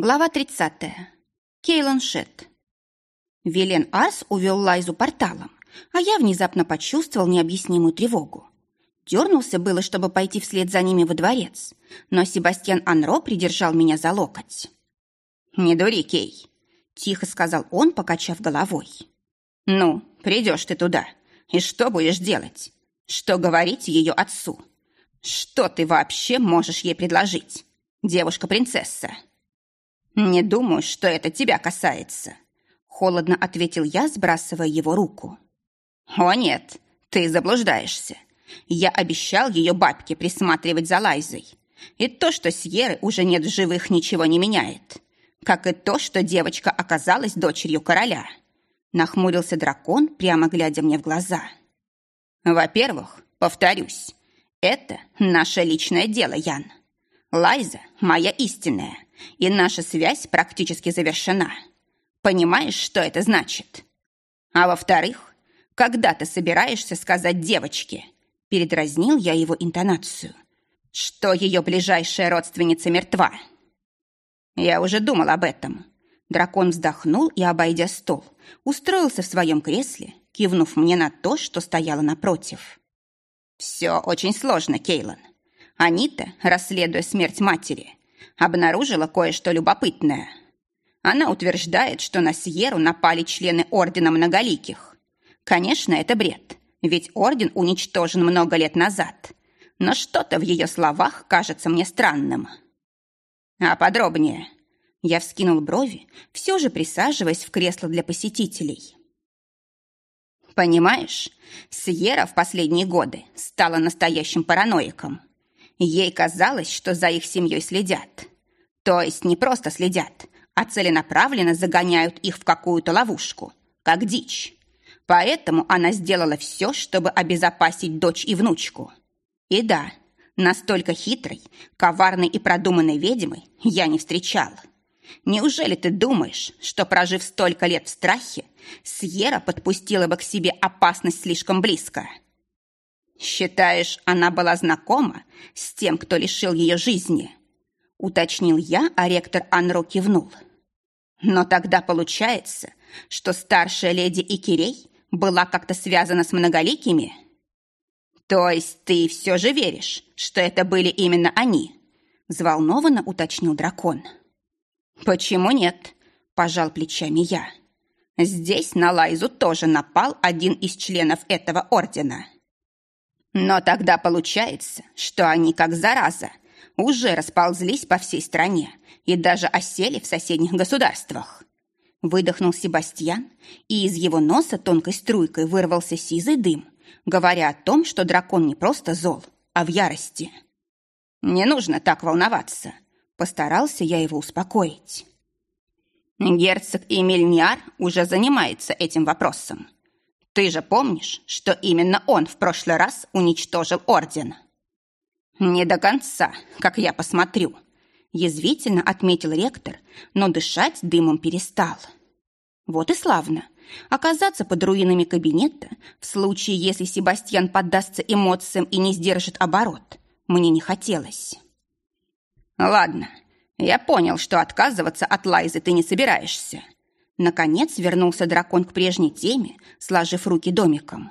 Глава 30. Кейлан Шет. Вилен Арс увел Лайзу порталом, а я внезапно почувствовал необъяснимую тревогу. Дернулся было, чтобы пойти вслед за ними во дворец, но Себастьян Анро придержал меня за локоть. «Не дури, Кей», — тихо сказал он, покачав головой. «Ну, придешь ты туда, и что будешь делать? Что говорить ее отцу? Что ты вообще можешь ей предложить, девушка-принцесса?» «Не думаю, что это тебя касается», — холодно ответил я, сбрасывая его руку. «О нет, ты заблуждаешься. Я обещал ее бабке присматривать за Лайзой. И то, что Сьеры уже нет в живых, ничего не меняет. Как и то, что девочка оказалась дочерью короля». Нахмурился дракон, прямо глядя мне в глаза. «Во-первых, повторюсь, это наше личное дело, Ян. Лайза – моя истинная, и наша связь практически завершена. Понимаешь, что это значит? А во-вторых, когда ты собираешься сказать девочке, передразнил я его интонацию, что ее ближайшая родственница мертва. Я уже думал об этом. Дракон вздохнул и, обойдя стол, устроился в своем кресле, кивнув мне на то, что стояло напротив. «Все очень сложно, Кейлан. Анита, расследуя смерть матери, обнаружила кое-что любопытное. Она утверждает, что на Сьеру напали члены Ордена Многоликих. Конечно, это бред, ведь Орден уничтожен много лет назад. Но что-то в ее словах кажется мне странным. А подробнее. Я вскинул брови, все же присаживаясь в кресло для посетителей. Понимаешь, Сьерра в последние годы стала настоящим параноиком. Ей казалось, что за их семьей следят. То есть не просто следят, а целенаправленно загоняют их в какую-то ловушку, как дичь. Поэтому она сделала все, чтобы обезопасить дочь и внучку. И да, настолько хитрой, коварной и продуманной ведьмы я не встречал. Неужели ты думаешь, что, прожив столько лет в страхе, Сьерра подпустила бы к себе опасность слишком близко?» «Считаешь, она была знакома с тем, кто лишил ее жизни?» Уточнил я, а ректор Анро кивнул. «Но тогда получается, что старшая леди Икирей была как-то связана с многоликими?» «То есть ты все же веришь, что это были именно они?» Взволнованно уточнил дракон. «Почему нет?» – пожал плечами я. «Здесь на Лайзу тоже напал один из членов этого ордена». Но тогда получается, что они, как зараза, уже расползлись по всей стране и даже осели в соседних государствах. Выдохнул Себастьян, и из его носа тонкой струйкой вырвался сизый дым, говоря о том, что дракон не просто зол, а в ярости. «Не нужно так волноваться», — постарался я его успокоить. Герцог Эмиль Ниар уже занимается этим вопросом. Ты же помнишь, что именно он в прошлый раз уничтожил орден?» «Не до конца, как я посмотрю», — язвительно отметил ректор, но дышать дымом перестал. «Вот и славно. Оказаться под руинами кабинета в случае, если Себастьян поддастся эмоциям и не сдержит оборот, мне не хотелось». «Ладно, я понял, что отказываться от Лайзы ты не собираешься», Наконец вернулся дракон к прежней теме, сложив руки домиком.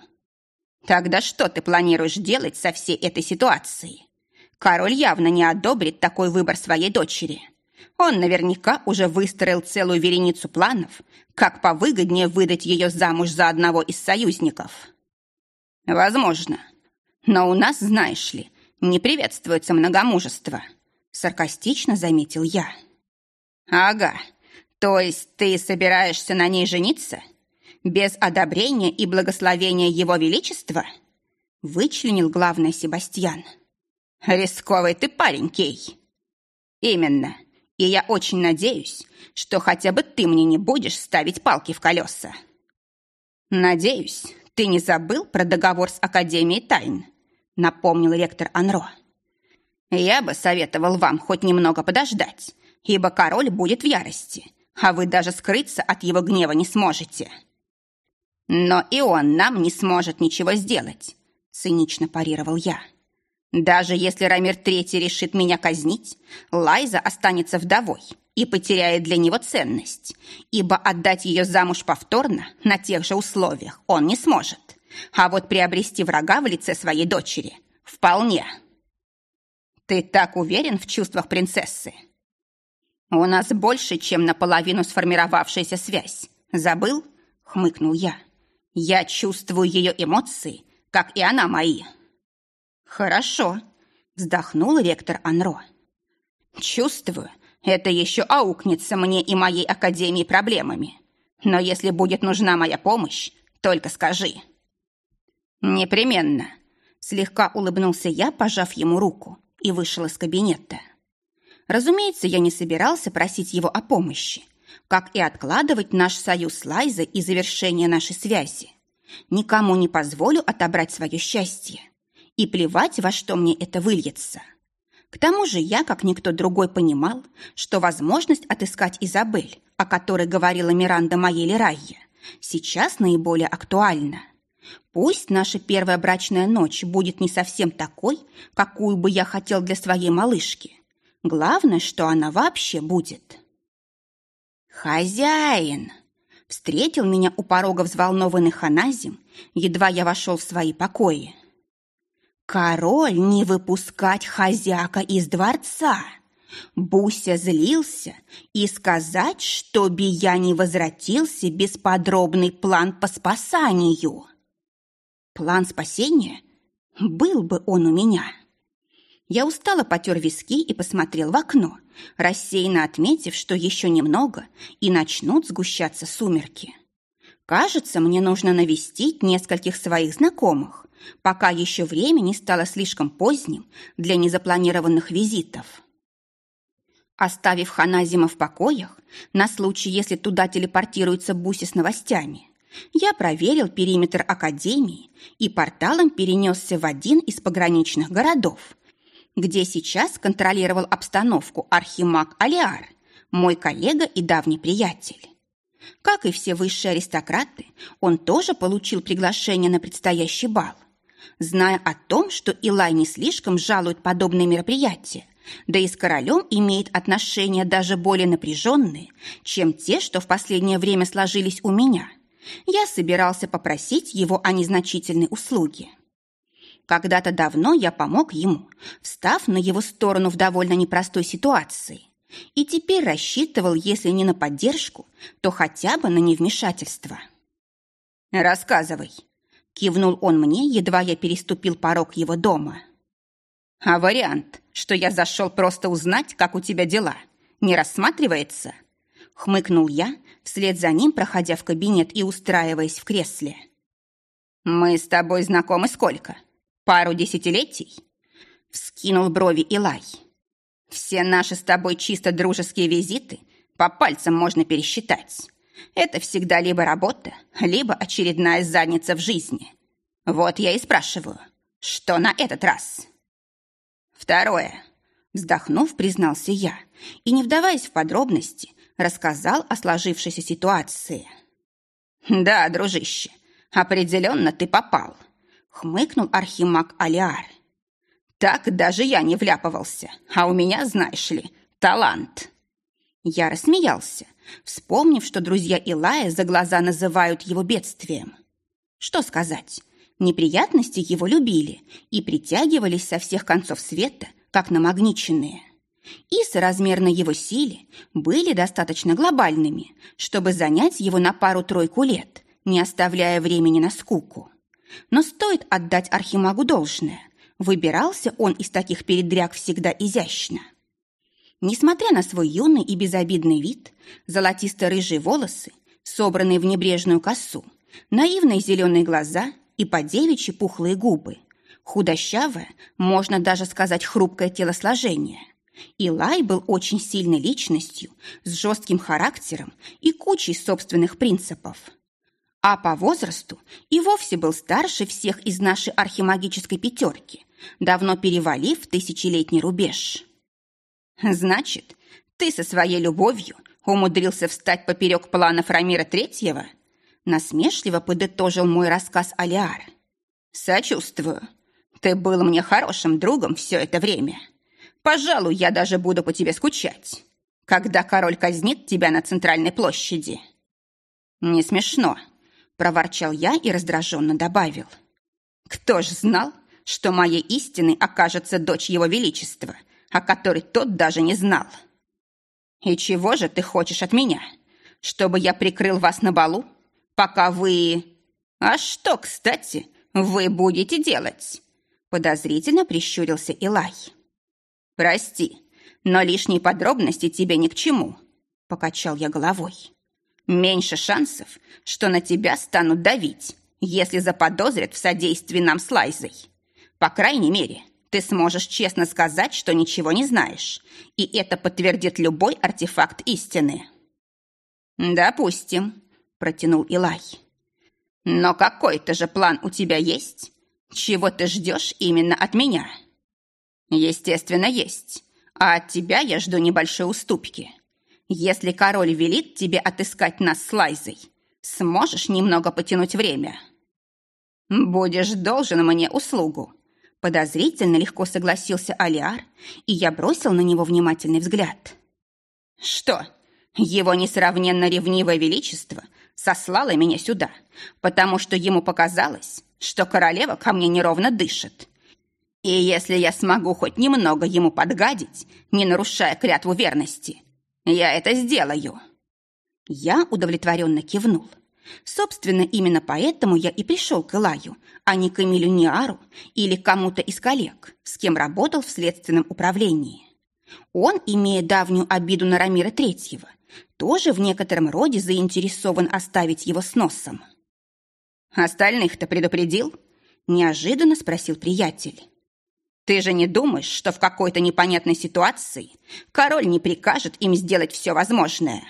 «Тогда что ты планируешь делать со всей этой ситуацией? Король явно не одобрит такой выбор своей дочери. Он наверняка уже выстроил целую вереницу планов, как повыгоднее выдать ее замуж за одного из союзников». «Возможно. Но у нас, знаешь ли, не приветствуется многомужество», саркастично заметил я. «Ага, то есть ты собираешься на ней жениться? Без одобрения и благословения его величества? Вычленил главное Себастьян. Рисковый ты парень, Кей. Именно. И я очень надеюсь, что хотя бы ты мне не будешь ставить палки в колеса. Надеюсь, ты не забыл про договор с Академией тайн, напомнил ректор Анро. Я бы советовал вам хоть немного подождать, ибо король будет в ярости а вы даже скрыться от его гнева не сможете. Но и он нам не сможет ничего сделать, цинично парировал я. Даже если Рамир Третий решит меня казнить, Лайза останется вдовой и потеряет для него ценность, ибо отдать ее замуж повторно на тех же условиях он не сможет. А вот приобрести врага в лице своей дочери вполне. Ты так уверен в чувствах принцессы? У нас больше, чем наполовину сформировавшаяся связь. Забыл? Хмыкнул я. Я чувствую ее эмоции, как и она мои. Хорошо, вздохнул ректор Анро. Чувствую, это еще аукнется мне и моей академии проблемами. Но если будет нужна моя помощь, только скажи. Непременно. Слегка улыбнулся я, пожав ему руку, и вышел из кабинета. Разумеется, я не собирался просить его о помощи, как и откладывать наш союз с Лайзой и завершение нашей связи. Никому не позволю отобрать свое счастье. И плевать, во что мне это выльется. К тому же я, как никто другой, понимал, что возможность отыскать Изабель, о которой говорила Миранда моей Лерайя, сейчас наиболее актуальна. Пусть наша первая брачная ночь будет не совсем такой, какую бы я хотел для своей малышки. Главное, что она вообще будет. «Хозяин!» Встретил меня у порога взволнованный Ханазим, едва я вошел в свои покои. Король не выпускать хозяка из дворца. Буся злился и сказать, чтобы я не возвратился без подробный план по спасанию. План спасения? Был бы он у меня. Я устало потер виски и посмотрел в окно, рассеянно отметив, что еще немного, и начнут сгущаться сумерки. Кажется, мне нужно навестить нескольких своих знакомых, пока еще время не стало слишком поздним для незапланированных визитов. Оставив Ханазима в покоях, на случай, если туда телепортируется Буси с новостями, я проверил периметр Академии и порталом перенесся в один из пограничных городов, где сейчас контролировал обстановку архимаг Алиар, мой коллега и давний приятель. Как и все высшие аристократы, он тоже получил приглашение на предстоящий бал. Зная о том, что Илай не слишком жалует подобные мероприятия, да и с королем имеет отношения даже более напряженные, чем те, что в последнее время сложились у меня, я собирался попросить его о незначительной услуге. Когда-то давно я помог ему, встав на его сторону в довольно непростой ситуации. И теперь рассчитывал, если не на поддержку, то хотя бы на невмешательство. «Рассказывай», – кивнул он мне, едва я переступил порог его дома. «А вариант, что я зашел просто узнать, как у тебя дела, не рассматривается?» Хмыкнул я, вслед за ним проходя в кабинет и устраиваясь в кресле. «Мы с тобой знакомы сколько?» Пару десятилетий?» Вскинул брови Илай. «Все наши с тобой чисто дружеские визиты по пальцам можно пересчитать. Это всегда либо работа, либо очередная задница в жизни. Вот я и спрашиваю, что на этот раз?» «Второе», вздохнув, признался я и, не вдаваясь в подробности, рассказал о сложившейся ситуации. «Да, дружище, определенно ты попал хмыкнул архимаг Алиар. Так даже я не вляпывался, а у меня, знаешь ли, талант. Я рассмеялся, вспомнив, что друзья Илая за глаза называют его бедствием. Что сказать? Неприятности его любили и притягивались со всех концов света, как намагниченные. И соразмерно его силе были достаточно глобальными, чтобы занять его на пару-тройку лет, не оставляя времени на скуку. Но стоит отдать Архимагу должное. Выбирался он из таких передряг всегда изящно. Несмотря на свой юный и безобидный вид, золотисто-рыжие волосы, собранные в небрежную косу, наивные зеленые глаза и подевичьи пухлые губы, худощавое, можно даже сказать хрупкое телосложение. Илай был очень сильной личностью, с жестким характером и кучей собственных принципов – а по возрасту и вовсе был старше всех из нашей архимагической пятерки, давно перевалив тысячелетний рубеж. «Значит, ты со своей любовью умудрился встать поперек планов Рамира Третьего?» Насмешливо подытожил мой рассказ Алиар. «Сочувствую. Ты был мне хорошим другом все это время. Пожалуй, я даже буду по тебе скучать, когда король казнит тебя на центральной площади». «Не смешно», — проворчал я и раздраженно добавил. «Кто ж знал, что моей истиной окажется дочь его величества, о которой тот даже не знал?» «И чего же ты хочешь от меня? Чтобы я прикрыл вас на балу, пока вы...» «А что, кстати, вы будете делать?» Подозрительно прищурился Илай. «Прости, но лишние подробности тебе ни к чему», — покачал я головой. «Меньше шансов, что на тебя станут давить, если заподозрят в содействии нам с Лайзой. По крайней мере, ты сможешь честно сказать, что ничего не знаешь, и это подтвердит любой артефакт истины». «Допустим», — протянул Илай. «Но какой-то же план у тебя есть? Чего ты ждешь именно от меня?» «Естественно, есть. А от тебя я жду небольшой уступки. Если король велит тебе отыскать нас с Лайзой, сможешь немного потянуть время?» «Будешь должен мне услугу», — подозрительно легко согласился Алиар, и я бросил на него внимательный взгляд. «Что, его несравненно ревнивое величество сослало меня сюда, потому что ему показалось, что королева ко мне неровно дышит. И если я смогу хоть немного ему подгадить, не нарушая клятву верности, я это сделаю». Я удовлетворенно кивнул. Собственно, именно поэтому я и пришел к Илаю, а не к Эмилю Ниару или кому-то из коллег, с кем работал в следственном управлении. Он, имея давнюю обиду на Рамира Третьего, тоже в некотором роде заинтересован оставить его с носом. «Остальных-то предупредил?» – неожиданно спросил приятель. «Ты же не думаешь, что в какой-то непонятной ситуации король не прикажет им сделать все возможное?»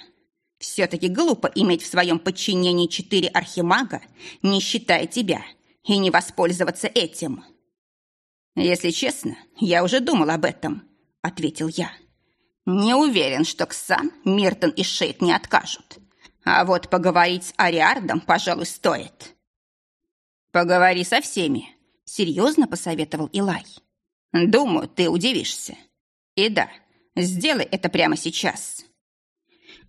Все-таки глупо иметь в своем подчинении четыре архимага, не считая тебя, и не воспользоваться этим. Если честно, я уже думал об этом, ответил я. Не уверен, что Ксан, Миртон и Шейд не откажут. А вот поговорить с Ариардом, пожалуй, стоит. Поговори со всеми, серьезно посоветовал Илай. Думаю, ты удивишься. И да, сделай это прямо сейчас.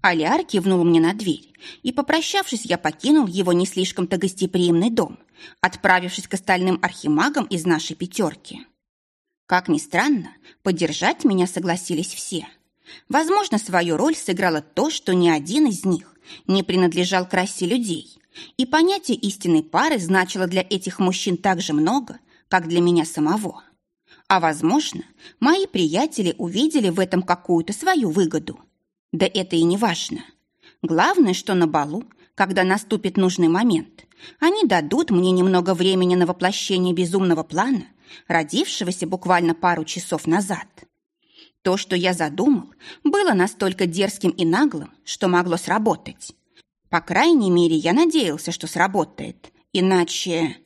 Аляр кивнул мне на дверь, и, попрощавшись, я покинул его не слишком-то гостеприимный дом, отправившись к остальным архимагам из нашей пятерки. Как ни странно, поддержать меня согласились все. Возможно, свою роль сыграло то, что ни один из них не принадлежал к расе людей, и понятие истинной пары значило для этих мужчин так же много, как для меня самого. А возможно, мои приятели увидели в этом какую-то свою выгоду – да это и не важно. Главное, что на балу, когда наступит нужный момент, они дадут мне немного времени на воплощение безумного плана, родившегося буквально пару часов назад. То, что я задумал, было настолько дерзким и наглым, что могло сработать. По крайней мере, я надеялся, что сработает. Иначе...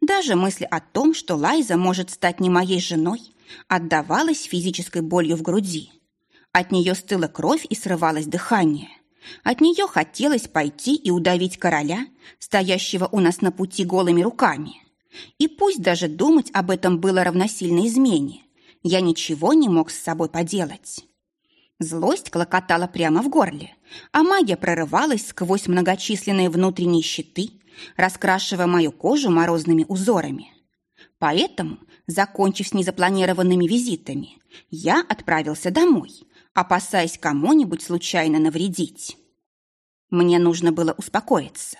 Даже мысль о том, что Лайза может стать не моей женой, отдавалась физической болью в груди. От нее стыла кровь и срывалось дыхание. От нее хотелось пойти и удавить короля, стоящего у нас на пути голыми руками. И пусть даже думать об этом было равносильно измене, я ничего не мог с собой поделать. Злость клокотала прямо в горле, а магия прорывалась сквозь многочисленные внутренние щиты, раскрашивая мою кожу морозными узорами. Поэтому, закончив с незапланированными визитами, я отправился домой, опасаясь кому-нибудь случайно навредить. Мне нужно было успокоиться.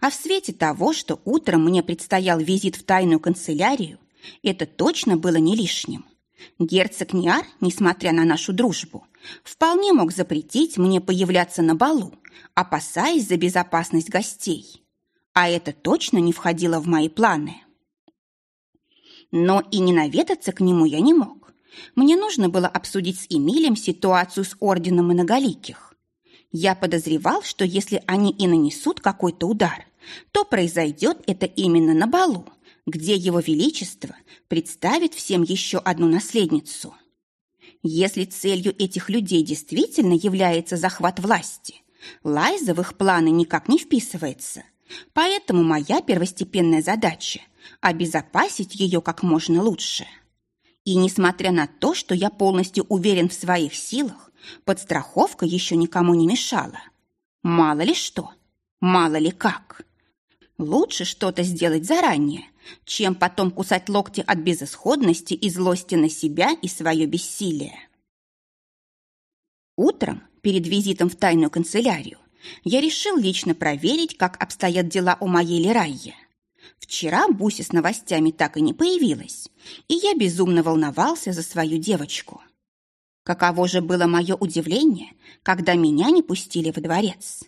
А в свете того, что утром мне предстоял визит в тайную канцелярию, это точно было не лишним. Герцог Ниар, несмотря на нашу дружбу, вполне мог запретить мне появляться на балу, опасаясь за безопасность гостей. А это точно не входило в мои планы. Но и не наведаться к нему я не мог. Мне нужно было обсудить с Эмилем ситуацию с Орденом Многоликих. Я подозревал, что если они и нанесут какой-то удар, то произойдет это именно на балу, где его величество представит всем еще одну наследницу. Если целью этих людей действительно является захват власти, Лайза в их планы никак не вписывается, Поэтому моя первостепенная задача – обезопасить ее как можно лучше. И несмотря на то, что я полностью уверен в своих силах, подстраховка еще никому не мешала. Мало ли что, мало ли как. Лучше что-то сделать заранее, чем потом кусать локти от безысходности и злости на себя и свое бессилие. Утром, перед визитом в тайную канцелярию, я решил лично проверить, как обстоят дела у моей Лерайи. Вчера Буся с новостями так и не появилась, и я безумно волновался за свою девочку. Каково же было мое удивление, когда меня не пустили во дворец.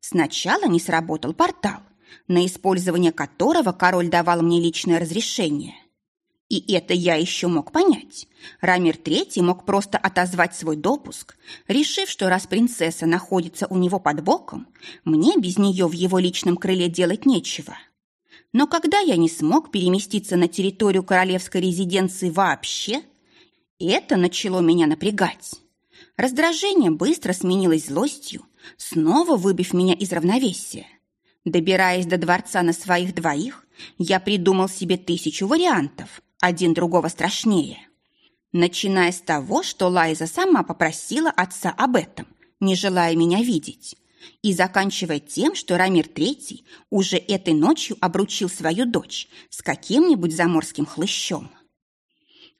Сначала не сработал портал, на использование которого король давал мне личное разрешение. И это я еще мог понять. Рамир Третий мог просто отозвать свой допуск, решив, что раз принцесса находится у него под боком, мне без нее в его личном крыле делать нечего. Но когда я не смог переместиться на территорию королевской резиденции вообще, это начало меня напрягать. Раздражение быстро сменилось злостью, снова выбив меня из равновесия. Добираясь до дворца на своих двоих, я придумал себе тысячу вариантов, один другого страшнее. Начиная с того, что Лайза сама попросила отца об этом, не желая меня видеть, и заканчивая тем, что Рамир Третий уже этой ночью обручил свою дочь с каким-нибудь заморским хлыщом.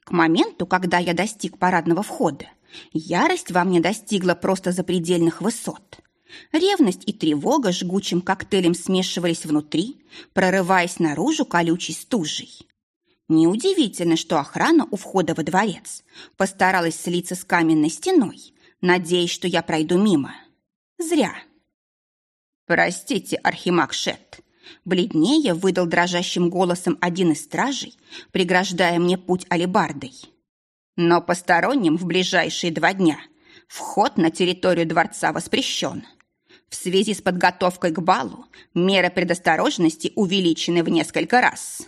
К моменту, когда я достиг парадного входа, ярость во мне достигла просто запредельных высот – Ревность и тревога жгучим коктейлем смешивались внутри, прорываясь наружу колючей стужей. Неудивительно, что охрана у входа во дворец постаралась слиться с каменной стеной, надеясь, что я пройду мимо. Зря. «Простите, Архимаг Шет», — бледнее выдал дрожащим голосом один из стражей, преграждая мне путь алебардой. «Но посторонним в ближайшие два дня вход на территорию дворца воспрещен». В связи с подготовкой к балу меры предосторожности увеличены в несколько раз.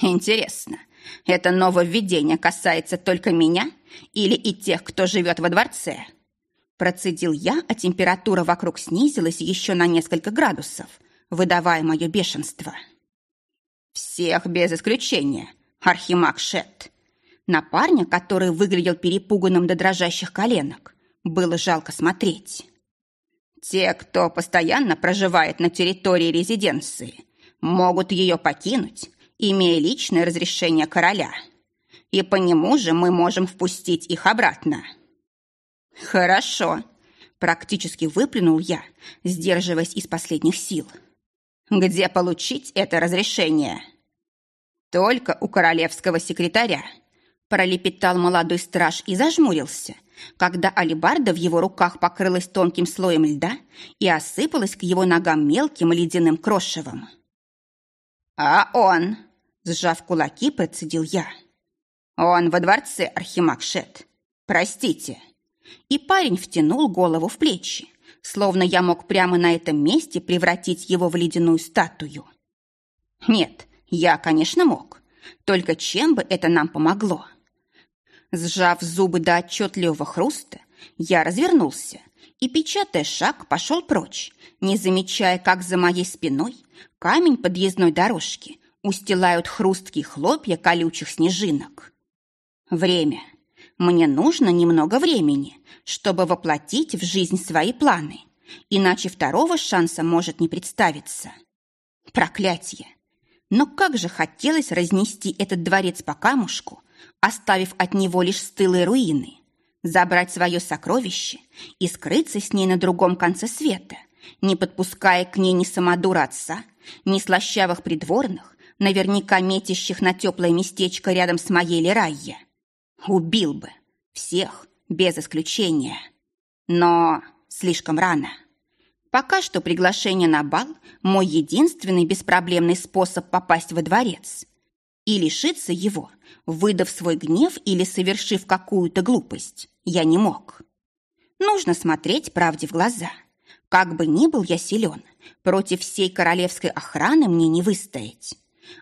Интересно, это нововведение касается только меня или и тех, кто живет во дворце? Процедил я, а температура вокруг снизилась еще на несколько градусов, выдавая мое бешенство. Всех без исключения, Архимаг Шет. На парня, который выглядел перепуганным до дрожащих коленок, было жалко смотреть. Те, кто постоянно проживает на территории резиденции, могут ее покинуть, имея личное разрешение короля. И по нему же мы можем впустить их обратно. Хорошо, практически выплюнул я, сдерживаясь из последних сил. Где получить это разрешение? Только у королевского секретаря, пролепетал молодой страж и зажмурился, когда алебарда в его руках покрылась тонким слоем льда и осыпалась к его ногам мелким ледяным крошевом. «А он!» — сжав кулаки, процедил я. «Он во дворце, Архимаг Шет. Простите». И парень втянул голову в плечи, словно я мог прямо на этом месте превратить его в ледяную статую. Нет, я, конечно, мог. Только чем бы это нам помогло? Сжав зубы до отчетливого хруста, я развернулся и, печатая шаг, пошел прочь, не замечая, как за моей спиной камень подъездной дорожки устилают хрусткие хлопья колючих снежинок. Время. Мне нужно немного времени, чтобы воплотить в жизнь свои планы, иначе второго шанса может не представиться. Проклятие! Но как же хотелось разнести этот дворец по камушку, оставив от него лишь стылые руины, забрать свое сокровище и скрыться с ней на другом конце света, не подпуская к ней ни самодура отца, ни слащавых придворных, наверняка метящих на теплое местечко рядом с моей Лерайя. Убил бы. Всех, без исключения. Но слишком рано. Пока что приглашение на бал – мой единственный беспроблемный способ попасть во дворец. И лишиться его – выдав свой гнев или совершив какую-то глупость, я не мог. Нужно смотреть правде в глаза. Как бы ни был я силен, против всей королевской охраны мне не выстоять.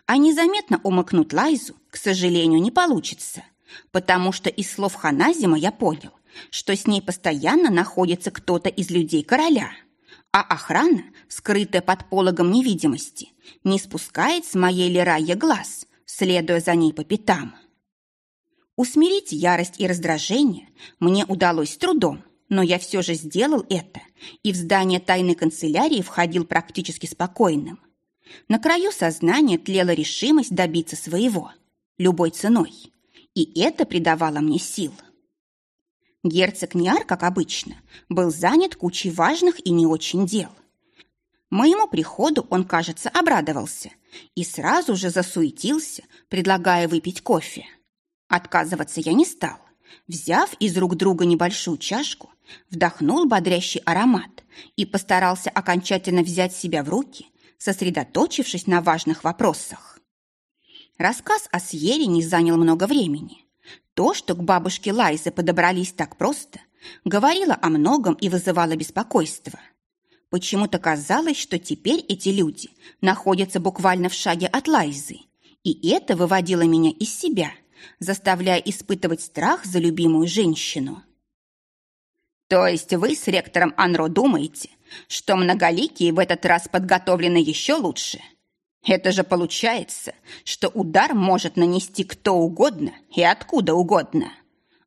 А незаметно умыкнуть Лайзу, к сожалению, не получится, потому что из слов Ханазима я понял, что с ней постоянно находится кто-то из людей короля, а охрана, скрытая под пологом невидимости, не спускает с моей Лерайя глаз, следуя за ней по пятам. Усмирить ярость и раздражение мне удалось с трудом, но я все же сделал это, и в здание тайной канцелярии входил практически спокойным. На краю сознания тлела решимость добиться своего, любой ценой, и это придавало мне сил. Герцог Ниар, как обычно, был занят кучей важных и не очень дел. Моему приходу он, кажется, обрадовался и сразу же засуетился, предлагая выпить кофе. Отказываться я не стал. Взяв из рук друга небольшую чашку, вдохнул бодрящий аромат и постарался окончательно взять себя в руки, сосредоточившись на важных вопросах. Рассказ о Сьере не занял много времени. То, что к бабушке Лайзе подобрались так просто, говорило о многом и вызывало беспокойство. Почему-то казалось, что теперь эти люди находятся буквально в шаге от Лайзы, и это выводило меня из себя – заставляя испытывать страх за любимую женщину. То есть вы с ректором Анро думаете, что многоликие в этот раз подготовлены еще лучше? Это же получается, что удар может нанести кто угодно и откуда угодно.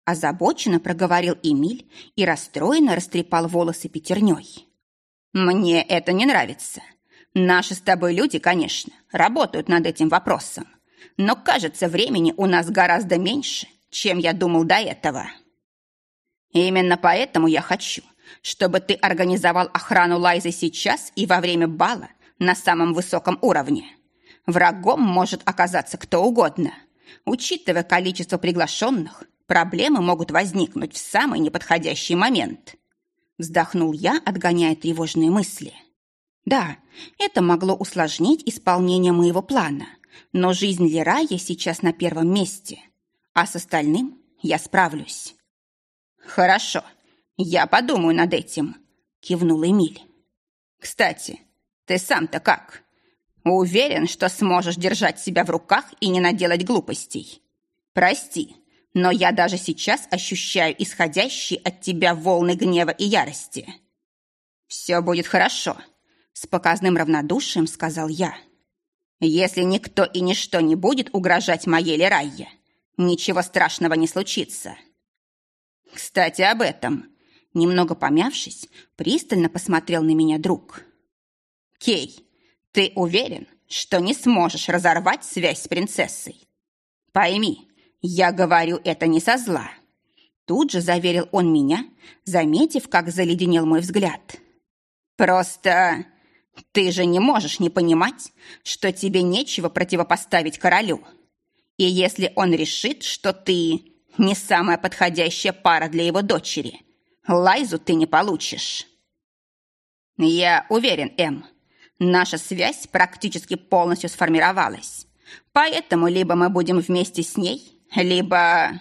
Озабоченно проговорил Эмиль и расстроенно растрепал волосы пятерней. Мне это не нравится. Наши с тобой люди, конечно, работают над этим вопросом но, кажется, времени у нас гораздо меньше, чем я думал до этого. Именно поэтому я хочу, чтобы ты организовал охрану Лайзы сейчас и во время бала на самом высоком уровне. Врагом может оказаться кто угодно. Учитывая количество приглашенных, проблемы могут возникнуть в самый неподходящий момент. Вздохнул я, отгоняя тревожные мысли. Да, это могло усложнить исполнение моего плана – но жизнь Лерая сейчас на первом месте, а с остальным я справлюсь. Хорошо, я подумаю над этим, кивнул Эмиль. Кстати, ты сам-то как? Уверен, что сможешь держать себя в руках и не наделать глупостей. Прости, но я даже сейчас ощущаю исходящие от тебя волны гнева и ярости. Все будет хорошо, с показным равнодушием сказал я. Если никто и ничто не будет угрожать моей Лерайе, ничего страшного не случится. Кстати, об этом. Немного помявшись, пристально посмотрел на меня друг. Кей, ты уверен, что не сможешь разорвать связь с принцессой? Пойми, я говорю это не со зла. Тут же заверил он меня, заметив, как заледенел мой взгляд. Просто ты же не можешь не понимать, что тебе нечего противопоставить королю. И если он решит, что ты не самая подходящая пара для его дочери, Лайзу ты не получишь. Я уверен, Эм, наша связь практически полностью сформировалась. Поэтому либо мы будем вместе с ней, либо...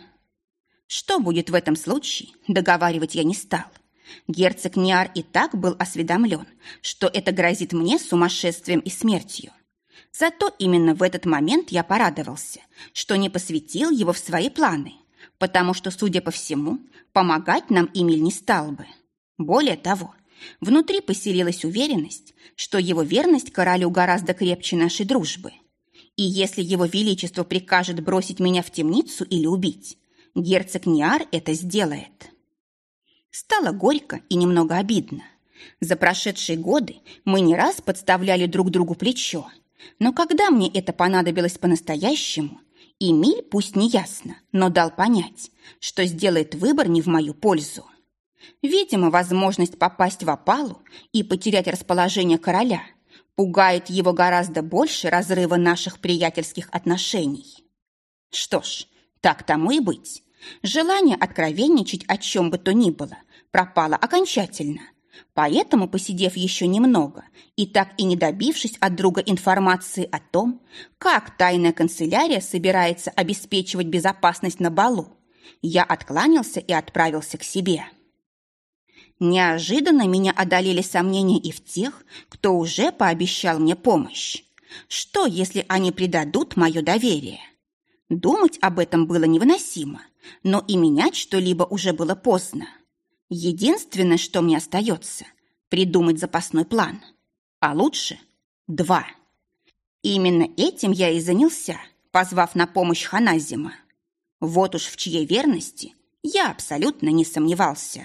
Что будет в этом случае, договаривать я не стал. Герцог Ниар и так был осведомлен, что это грозит мне сумасшествием и смертью. Зато именно в этот момент я порадовался, что не посвятил его в свои планы, потому что, судя по всему, помогать нам Эмиль не стал бы. Более того, внутри поселилась уверенность, что его верность королю гораздо крепче нашей дружбы. И если его величество прикажет бросить меня в темницу или убить, герцог Ниар это сделает. Стало горько и немного обидно. За прошедшие годы мы не раз подставляли друг другу плечо. Но когда мне это понадобилось по-настоящему, Эмиль, пусть не ясно, но дал понять, что сделает выбор не в мою пользу. Видимо, возможность попасть в опалу и потерять расположение короля пугает его гораздо больше разрыва наших приятельских отношений. Что ж, так тому и быть. Желание откровенничать о чем бы то ни было пропало окончательно. Поэтому, посидев еще немного и так и не добившись от друга информации о том, как тайная канцелярия собирается обеспечивать безопасность на балу, я откланялся и отправился к себе. Неожиданно меня одолели сомнения и в тех, кто уже пообещал мне помощь. Что, если они предадут мое доверие? Думать об этом было невыносимо, но и менять что-либо уже было поздно. Единственное, что мне остается, придумать запасной план. А лучше два. Именно этим я и занялся, позвав на помощь Ханазима. Вот уж в чьей верности я абсолютно не сомневался.